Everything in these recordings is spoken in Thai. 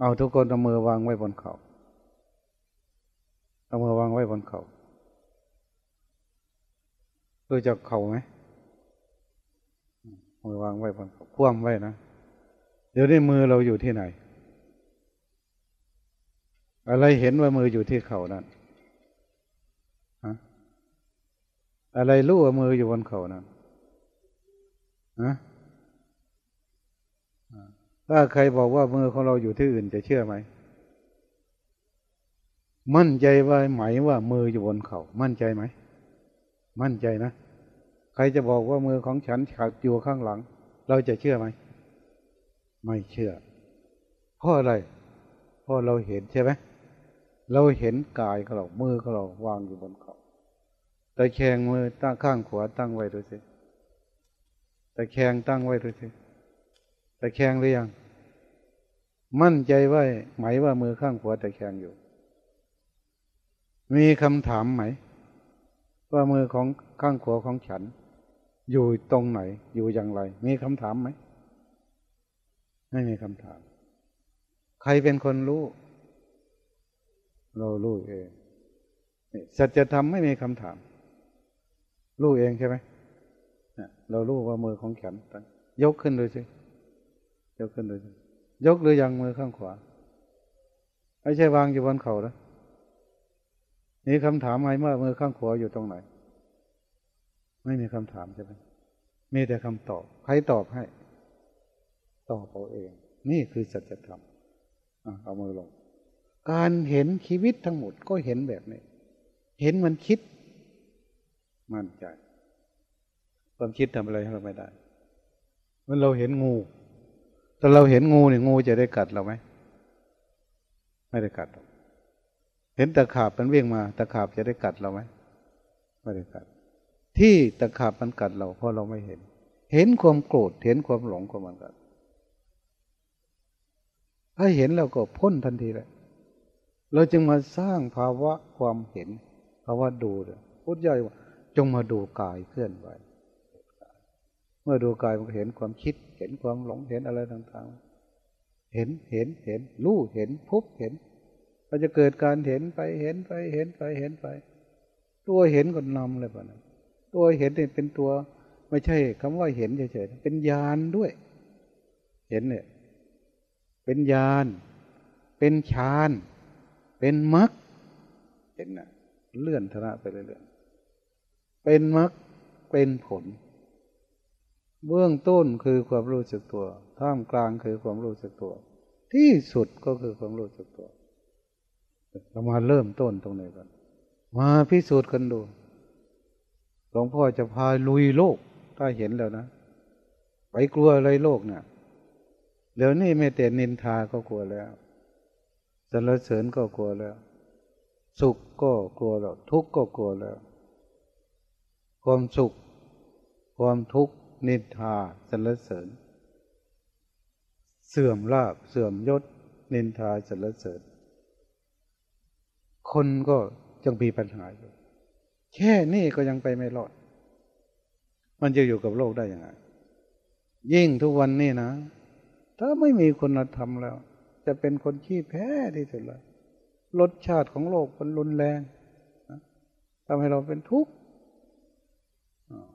เอาทุกคนเอามือวางไว้บนเขาเอามือวางไว้บนเขารู้จักเขาไหมมือวางไว้บนเขาคว่ำไว้นะเดี๋ยวนี้มือเราอยู่ที่ไหน อะไรเห็นว่ามืออยู่ที่เขานั่นอะไรรู้ว่ามืออยู่บนเขานั่นฮะ ถ้าใครบอกว่ามือของเราอยู่ที่อื่นจะเชื่อไหม มั่นใจว่าไหมว่ามืออยู่บนเขา มั่นใจไหม มั่นใจนะ ใครจะบอกว่ามือของฉันขักอยู่ข้างหลัง เราจะเชื่อไหม ไม่เชื่อ เพราะอะไร เพราะเราเห็นใช่ไหม เราเห็นกายของเรา มือของเราวางอยู่บนเขา ตะแคงมือตั้งข้างขวาตั้งไว้ดูสิ ตะแคงตั้งไว้ดูสิตะแคงหรือยัง มั่นใจว่าไหมว่ามือข้างขวาตะแคงอยู่ มีคำถามไหม ว่ามือของข้างขวาของฉัน อยู่ตรงไหน อยู่อย่างไร มีคำถามไหม ไม่มีคำถาม ใครเป็นคนรู้ เรารู้เองสัจธรรมไม่มีคำถาม รู้เองใช่ไหมเรารู้ว่ามือของแขนยกขึ้นเลยสิยกขึ้นเลยสิ ยกหรือยังมือข้างขวา ไม่ใช่วางอยู่บนเข่าแล้วนี่คำถามไหมว่ามือข้างขวาอยู่ตรงไหน ไม่มีคำถามใช่ไหมมีแต่คำตอบ ใครตอบให้ ตอบเอาเอง นี่คือสัจธรรมเอามือลง การเห็นชีวิตทั้งหมดก็เห็นแบบนี้ เห็นมันคิด มั่นใจ ความคิดทำอะไรให้เราไม่ได้มื่อเราเห็นงู แต่เราเห็นงูเนี่ยงูจะได้กัดเราไหมไม่ได้กัด เห็นตะขาบมันวิ่งมาตะขาบจะได้กัดเราไหมไม่ได้กัด ที่ตะขาบมันกัดเราเพราะเราไม่เห็น เห็นความโกรธเห็นความหลงของมันกัดถ้าเห็นเราก็พ้นทันทีเลยเราจึงมาสร้างภาวะความเห็นภาวะดูเลยพุทธเจ้าจงมาดูกายเคลื่อนไหว เมื่อดูกายมันเห็นความคิด เห็นความหลงเห็นอะไรต่างๆ เห็นเห็นเห็นรู้เห็นพบเห็นมันจะเกิดการเห็นไปเห็นไปเห็นไปเห็นไป ตัวเห็นก็นำเลยป่ะนะตัวเห็นเนี่ยเป็นตัวไม่ใช่คำว่าเห็นเฉยๆเป็นญาณด้วย เห็นเนี่ย เป็นญาณเป็นฌานเป็นมรรคเห็นนะเลื่อนธนะไปเรื่อยๆเป็นมรรคเป็นผล เบื้องต้นคือความรู้สึกตัว ท่ามกลางคือความรู้สึกตัว ที่สุดก็คือความรู้สึกตัว เรามาเริ่มต้นตรงไหนกันมาพิสูจน์กันดูหลวงพ่อจะพาลุยโลก ถ้าเห็นแล้วนะ ไปกลัวอะไรโลกเนี่ยเดี๋ยวนี้ไม่แต่นินทาก็กลัวแล้วสรรเสริญก็กลัวแล้ว สุขก็กลัวแล้ว ทุกข์ก็กลัวแล้ว ความสุข ความทุกข์ นินทาสรรเสริญ เสื่อมลาบเสื่อมยศ นินทาสรรเสริญ คนก็ยังมีปัญหาอยู่แค่นี้ก็ยังไปไม่รอด มันจะอยู่กับโลกได้ยังไง ยิ่งทุกวันนี้นะ ถ้าไม่มีคุณธรรมแล้ว จะเป็นคนขี้แพ้ที่สุดเลยรสชาติของโลกมันรุนแรงทำให้เราเป็นทุกข์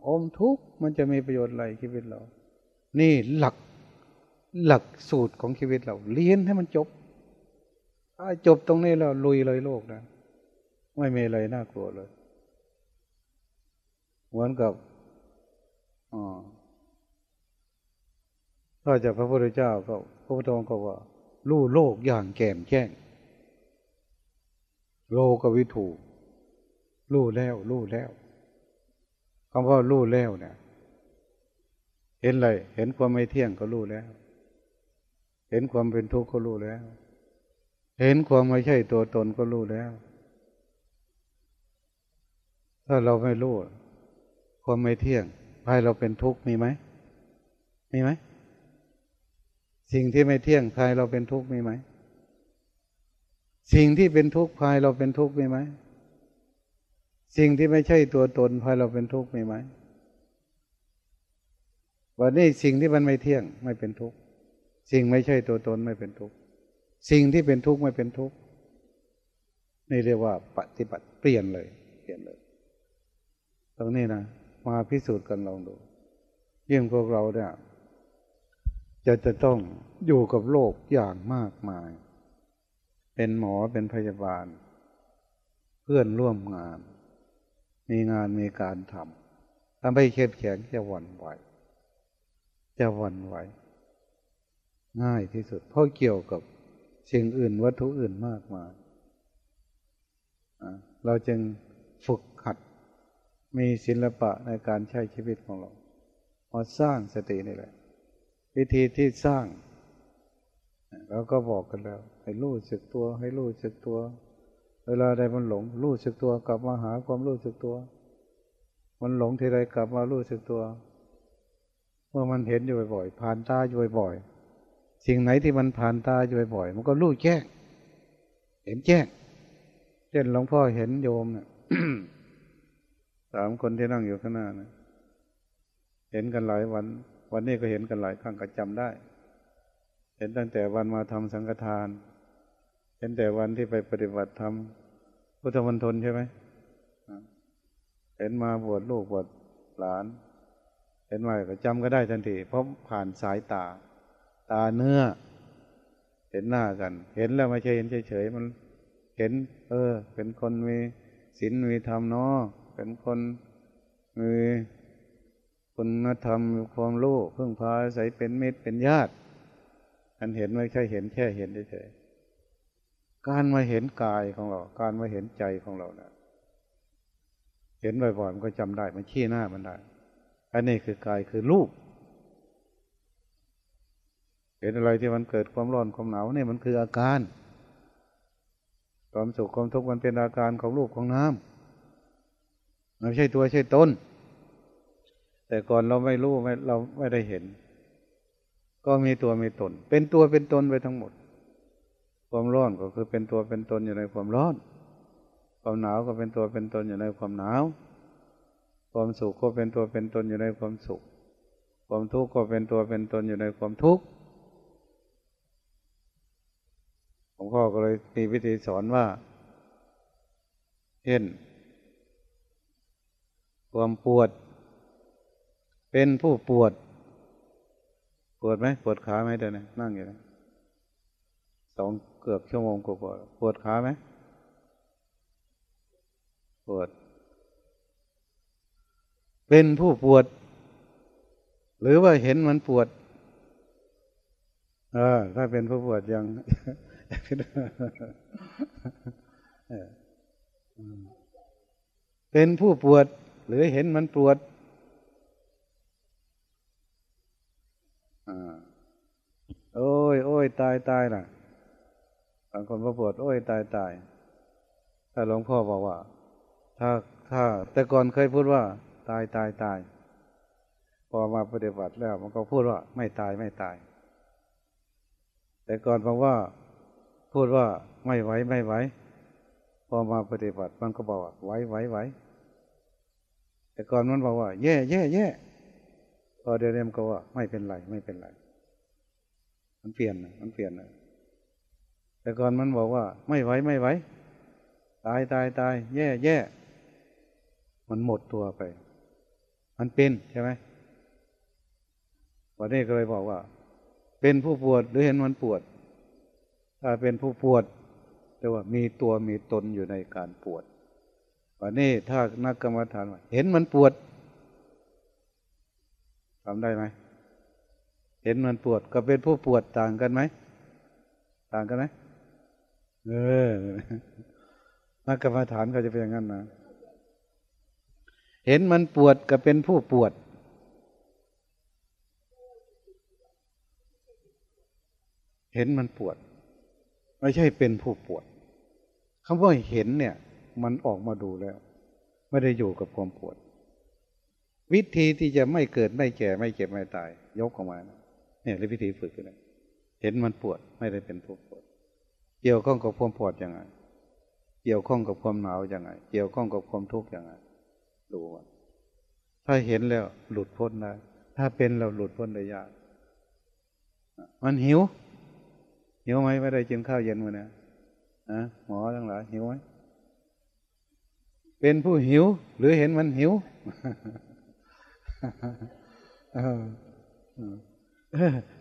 อมทุกข์มันจะมีประโยชน์อะไรชีวิตเรา นี่หลักหลักสูตรของชีวิตเรา เรียนให้มันจบ ถ้าจบตรงนี้เราลุยเลยโลกนะ ไม่มีอะไรน่ากลัวเลย เหมือนกับอถ้าจากพระพุทธเจ้าก็พระพุทธองค์ก็ว่าลู่โลกอย่างแก่มแจ้ง โลกวิถูลู่แล้วลู่แล้ว คำว่ารู้แล้วเนี่ยเห็นอะไรเห็นความไม่เที่ยงก็รู้แล้ว เห็นความเป็นทุกข์ก็รู้แล้ว เห็นความไม่ใช่ตัวตนก็รู้แล้ว ถ้าเราไม่รู้ความไม่เที่ยงภายเราเป็นทุกข์มีไหมมีไหมสิ่งที่ไม่เที่ยงภายเราเป็นทุกข์มีไหมสิ่งที่เป็นทุกข์ภายเราเป็นทุกข์มีไหม สิ่งที่ไม่ใช่ตัวตนพายเราเป็นทุกข์มีไหมวันนี้สิ่งที่มันไม่เที่ยงไม่เป็นทุกข์สิ่งไม่ใช่ตัวตนไม่เป็นทุกข์สิ่งที่เป็นทุกข์ไม่เป็นทุกข์นี่เรียกว่าปฏิบัติเปลี่ยนเลย เปลี่ยนเลย ตรงนี้นะมาพิสูจน์กันลองดูยิ่งพวกเราเนี่ยจะจะต้องอยู่กับโลกอย่างมากมาย เป็นหมอเป็นพยาบาล เพื่อนร่วมงาน มีงานมีการทำถ้าไม่เข้มแข็งจะหวั่นไหว จะหวั่นไหว ง่ายที่สุด เพราะเกี่ยวกับสิ่งอื่นวัตถุอื่นมากมายเราจึงฝึกหัด มีศิลปะในการใช้ชีวิตของเราพอสร้างสตินี่แหละ วิธีที่สร้างเราก็บอกกันแล้ว ให้รู้สึกตัว ให้รู้สึกตัว เวลาใดมันหลง รู้สึกตัวกลับมาหาความรู้สึกตัว มันหลงทีไรกลับมารู้สึกตัว เมื่อมันเห็นอยู่บ่อยๆผ่านตาอยู่บ่อยๆสิ่งไหนที่มันผ่านตาอยู่บ่อยๆมันก็รู้แจ้งเห็นแจ้งเช่นหลวงพ่อเห็นโยมเนี่ยสามคนที่นั่งอยู่ข้างหน้านะเห็นกันหลายวัน วันนี้ก็เห็นกันหลายครั้งก็จำได้ เห็นตั้งแต่วันมาทำสังฆทาน เห็นแต่วันที่ไปปฏิบัติธรรมพุทธมณฑลใช่ไหมเห็นมาบวชลูกบวชหลาน เห็นมาก็จำก็ได้ทันที เพราะผ่านสายตา ตาเนื้อ เห็นหน้ากัน เห็นแล้วไม่ใช่เห็นเฉยๆมัน เห็น เออ เป็นคนมีศีลมีธรรมเนาะเป็นคนมีคุณธรรมมีความรู้พึ่งพาใส่เป็นมิตรเป็นญาติอันเห็นไม่ใช่เห็นแค่เห็นเฉยๆ การมาเห็นกายของเรา การมาเห็นใจของเราเนะเห็นบ่อยๆมันก็จำได้มันชี้หน้ามันได้อันนี้คือกายคือรูป เห็นอะไรที่มันเกิดความร้อนความหนาวนี่มันคืออาการ ความสุขความทุกข์มันเป็นอาการของรูปของน้ำไม่ใช่ตัวใช่ตนแต่ก่อนเราไม่รู้ไม่เราไม่ได้เห็น ก็มีตัวมีตน เป็นตัวเป็นตนไปทั้งหมด ความร้อนก็คือเป็นตัวเป็นตนอยู่ในความร้อน ความหนาวก็เป็นตัวเป็นตนอยู่ในความหนาว ความสุขก็เป็นตัวเป็นตนอยู่ในความสุข ความทุกข์ก็เป็นตัวเป็นตนอยู่ในความทุกข์หลวงพ่อก็เลยมีวิธีสอนว่าเช่น ความปวด เป็นผู้ปวด ปวดไหมปวดขาไหมเดี๋ยวนี้นั่งอยู่นะสอง เกือบชั่วโมงกว่าปวดขาไหมปวด เป็นผู้ปวด หรือว่าเห็นมันปวด เออ ถ้าเป็นผู้ปวดยังเป็นผู้ปวด หรือเห็นมันปวดโอ้ยโอ้ยตายตายนะางคนมาปวดโอ้ยตายตายถ้าหลวงพ่อบอกว่า ถ้าถ้าแต่ก่อนเคยพูดว่า ตายตายตายพอมาปฏิบัติแล้ว มันก็พูดว่า ไม่ตายไม่ตาย แต่ก่อนบอกว่า พูดว่าไม่ไหวไม่ไหวพอมาปฏิบัติมันก็บอกว่าไหวไหวไหวแต่ก่อนมันบอกว่า แย่แย่แย่พอเดี๋ยวนี้มันก็ว่า ไม่เป็นไรไม่เป็นไร มันเปลี่ยนมันเปลี่ยน แต่ก่อนมันบอกว่า ไม่ไหวไม่ไหวตายตายตายแย่แย่มันหมดตัวไป มันเป็นใช่ไหมวันนี้ก็เลยบอกว่า เป็นผู้ปวดหรือเห็นมันปวด ถ้าเป็นผู้ปวดแต่ว่ามีตัวมีตนอยู่ในการปวดวันนี้ถ้านักกรรมฐานเห็นมันปวดทำได้ไหมเห็นมันปวดกับเป็นผู้ปวดต่างกันไหม ต่างกันไหม เออนักกรรมฐานเขาจะเป็นอย่างนั้นนะเห็นมันปวดกับเป็นผู้ปวด เห็นมันปวด ไม่ใช่เป็นผู้ปวดคำว่าเห็นเนี่ย มันออกมาดูแล้ว ไม่ได้อยู่กับความปวด วิธีที่จะไม่เกิดไม่แก่ไม่เจ็บไม่ตาย ยกออกมา เนี่ยเวิธีฝึกเลยเห็นมันปวดไม่ได้เป็นผู้ปวด เกี่ยวข้องกับความปวดยังไง เกี่ยวข้องกับความหนาวยังไง เกี่ยวข้องกับความทุกข์ยังไงดูว่าถ้าเห็นแล้วหลุดพ้นได้ ถ้าเป็นเราหลุดพ้นได้ยากมันหิว หิวไหมไม่ได้กินข้าวเย็นมาเนี่ยนะหมอทั้งหลายหิวไหมเป็นผู้หิว หรือเห็นมันหิว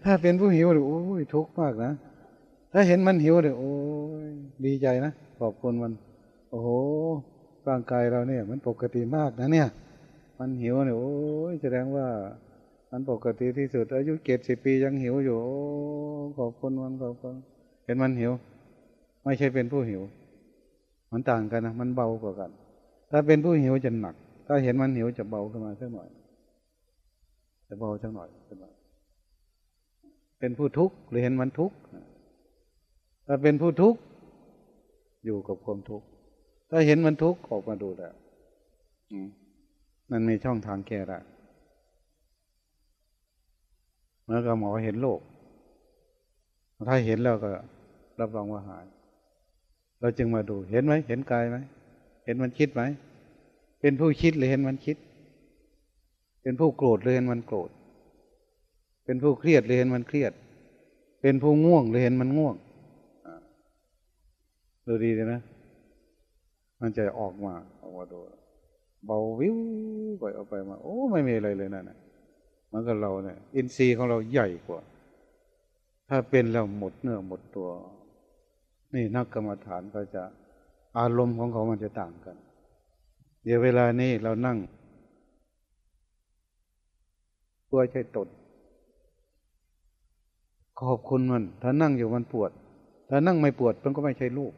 ถ้าเป็นผู้หิวโอ้ยทุกข์มากนะ ถ้าเห็นมันหิวเลยโอ้ยดีใจนะขอบคุณมัน โอ้โหร่างกายเราเนี่ย มันปกติมากนะเนี่ย มันหิวเนี่ยโอ้ยแสดงว่ามันปกติที่สุด อายุเจ็ดสิบปียังหิวอยู่โอ้ขอบคุณมันขอบคุณเห็นมันหิว ไม่ใช่เป็นผู้หิว มันต่างกันนะมันเบากว่ากัน ถ้าเป็นผู้หิวจะหนัก ถ้าเห็นมันหิวจะเบาขึ้นมาสักหน่อยจะเบาสักหน่อยขึ้นมาเป็นผู้ทุกข์หรือเห็นมันทุกข์ ถ้าเป็นผู้ทุกข์อยู่กับความทุกข์ถ้าเห็นมันทุกข์ออกมาดูแล้วมันมีช่องทางแก้ได้เมื่อกับหมอเห็นโลกถ้าเห็นแล้วก็ รับรองว่าหาย เราจึงมาดูเห็นไหมเห็นกายไหมเห็นมันคิดไหมเป็นผู้คิดหรือเห็นมันคิด เป็นผู้โกรธหรือเห็นมันโกรธ เป็นผู้เครียดหรือเห็นมันเครียด เป็นผู้ง่วงหรือเห็นมันง่วง ดูดีเลยนะ มันจะออกมาออกมาดูเบาวิวไปออกไปมา โอ้ไม่มีอะไรเลยนั่นนะมันก็เราเนี่ย อินทรีย์ของเราใหญ่กว่า ถ้าเป็นแล้วหมดเนื้อหมดตัว นี่นักกรรมฐานก็จะอารมณ์ของเขามันจะต่างกัน เดี๋ยวเวลานี้เรานั่งตัวใช่ตนขอบคุณมัน ถ้านั่งอยู่มันปวด ถ้านั่งไม่ปวดมันก็ไม่ใช่รูป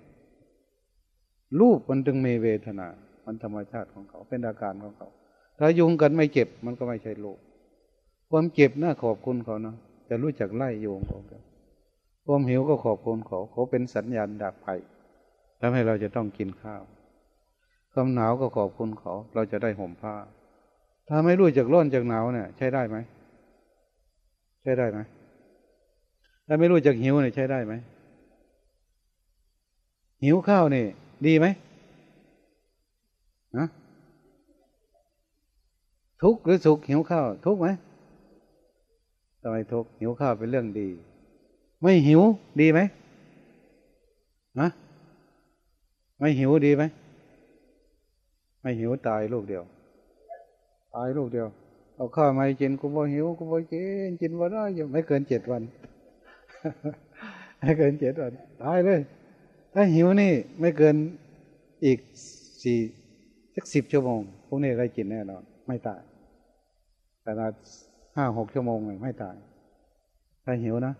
รูปมันจึงมีเวทนา มันธรรมชาติของเขา เป็นอาการของเขา ถ้ายุงกันไม่เจ็บ มันก็ไม่ใช่รูปความเจ็บน่าขอบคุณเขาเนาะจะรู้จักไล่โยงของเขาความหิวก็ขอบคุณเขา เขาเป็นสัญญาณดักภัยทำให้เราจะต้องกินข้าว ความหนาวก็ขอบคุณเขา เราจะได้ห่มผ้า ถ้าไม่รู้จักร้อนจากหนาวเนี่ย ใช้ได้ไหม ใช้ได้ไหม ถ้าไม่รู้จักหิวเนี่ยใช้ได้ไหม หิวข้าวนี่ ดีไหมฮะทุกข์หรือสุขหิวข้าวทุกข์ไหมทำไมทุกข์หิวข้าวเป็นเรื่องดี ไม่หิวดีไหมฮะไม่หิวดีไหมไม่หิวตายลูกเดียว ตายลูกเดียวเอาข้าวมากินกูบ่หิวกูบ่กินกินวันได้ยังไม่เกินเจ็ดวันไม่เกินเจ็ดวันตายเลย ถ้าหิวนี่ไม่เกินอีกสี่สักสิบชั่วโมงพวกนี้ได้กินแน่นอนไม่ตาย แต่ละห้าหกชั่วโมงไม่ตาย ถ้าหิวนะ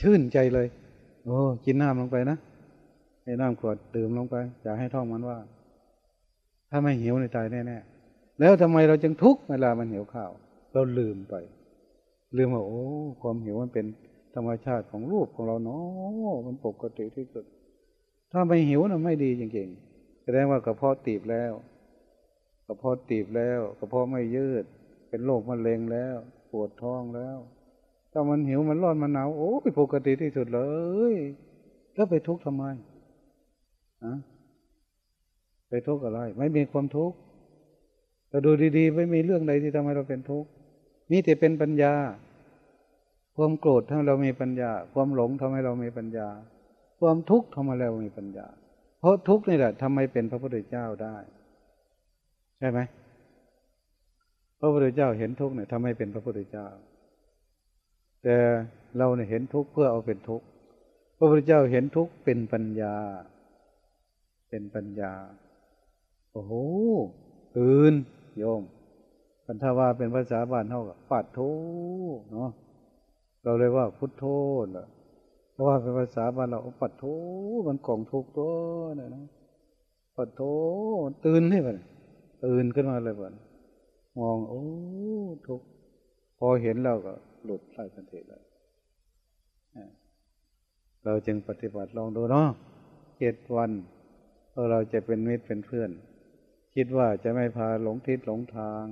ชื่นใจเลย โอ้กินน้ำลงไปนะให้น้ำขวดดื่มลงไป อย่าให้ท้องมันว่า ถ้าไม่หิวในตายแน่ๆแล้วทำไมเราจึงทุกข์เวลามันหิวข้าว เราลืมไป ลืมว่าโอ้ ความหิวมันเป็นธรรมชาติของรูปของเราเนาะมันปกติที่สุด ถ้าไม่หิวนะไม่ดีจริงๆแสดงว่ากระเพาะตีบแล้วกระเพาะตีบแล้วกระเพาะไม่ยืด เป็นโรคมะเร็งแล้ว ปวดท้องแล้ว ถ้ามันหิวมันร้อนมันหนาวโอ้ปกติที่สุดเลย แล้วไปทุกข์ทำไมอะไปทุกข์อะไร ไม่มีความทุกข์แต่ดูดีๆ ไม่มีเรื่องใดที่ทำให้เราเป็นทุกข์มีแต่เป็นปัญญา ความโกรธทำให้เรามีปัญญา ความหลงทำให้เรามีปัญญา ความทุกข์ทำให้เรามีปัญญา เพราะทุกข์นี่แหละทำให้เป็นพระพุทธเจ้าได้ ใช่ไหมพระพุทธเจ้าเห็นทุกข์เนี่ยทำให้เป็นพระพุทธเจ้า แต่เราเนี่ยเห็นทุกข์เพื่อเอาเป็นทุกข์พระพุทธเจ้าเห็นทุกข์เป็นปัญญา เป็นปัญญาโอ้โหตื่นโยมพันธว่าเป็นภาษาบ้านเท่ากับปัดโทเนาะเราเลยว่าพุทโธล่ะเพราะว่าเป็นภาษาบ้านเราปัดโทมันกล่องทุกตัวเนี่ยนะปัดโทตื่นให้มันตื่นขึ้นมาเลยมันมองโอ้ทุกพอเห็นเราก็หลุดไล่ทันทีเลยเราจึงปฏิบัติลองดูเนาะเจ็ดวันเราจะเป็นมิตรเป็นเพื่อน คิดว่าจะไม่พาหลงทิศหลงทาง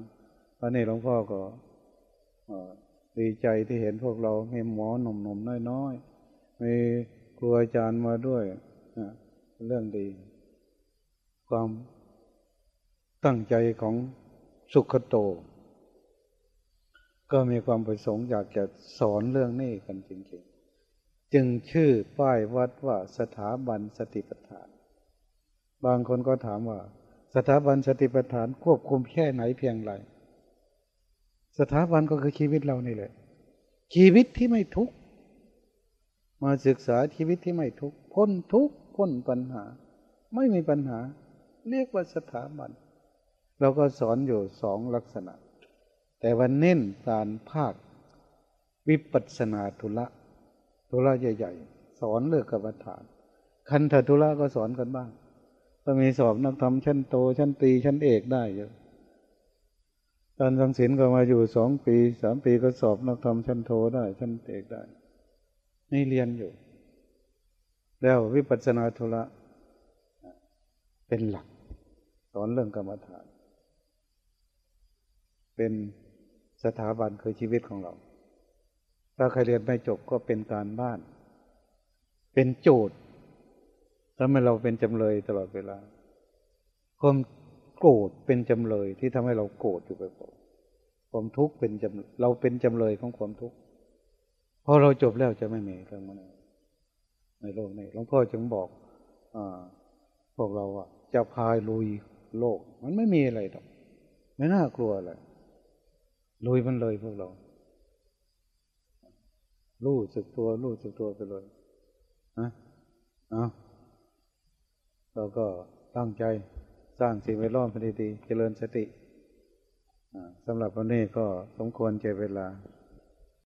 วันนี้หลวงพ่อก็ดีใจที่เห็นพวกเรามีหมอหนุ่มๆน้อยๆ มีครูอาจารย์มาด้วยเรื่องดี ความตั้งใจของสุขโต ก็มีความประสงค์อยากจะสอนเรื่องนี้กันจริงๆ จึงชื่อป้ายวัดว่าสถาบันสติปัฏฐาน บางคนก็ถามว่า สถาบันสติปัฏฐานควบคุมแค่ไหนเพียงไร สถาบันก็คือชีวิตเรานี่แหละ ชีวิตที่ไม่ทุกข์ มาศึกษาชีวิตที่ไม่ทุกข์พ้นทุกข์พ้นปัญหา ไม่มีปัญหา เรียกว่าสถาบัน เราก็สอนอยู่สองลักษณะ แต่วันเน้นการภาค วิปัสสนาธุระธุระใหญ่ ๆ สอนเลือกกรรมฐาน คันธธุระก็สอนกันบ้างก็มีสอบนักธรรมชั้นโตชั้นตีชั้นเอกได้เยอะการสังสินก็มาอยู่สองปีสามปีก็สอบนักธรรมชั้นโทได้ชั้นเอกได้ นี่เรียนอยู่ แล้ววิปัสสนาธุระเป็นหลัก สอนเรื่องกรรมฐาน เป็นสถาบันคือชีวิตของเรา ถ้าใครเรียนไม่จบก็เป็นการบ้าน เป็นโจทย์ทำให้เราเป็นจำเลยตลอดเวลาความโกรธเป็นจำเลยที่ทำให้เราโกรธอยู่บ่อยๆความทุกข์เป็นจำเราเป็นจำเลยของความทุกข์ พอเราจบแล้วจะไม่มีเรื่องมันในโลกนี้หลวงพ่อจึงบอกอพวกเราอะจะพายลุยโลก มันไม่มีอะไรหรอกไม่น่ากลัวอะไรลุยมันเลยพวกเรารู้สึกตัวรู้สึกตัวไปเลยนะเอาเราก็ตั้งใจสร้างสิ่งแวดล้อมเป็นดีๆเจริญสติสำหรับวันนี้ก็สมควรเจเวลา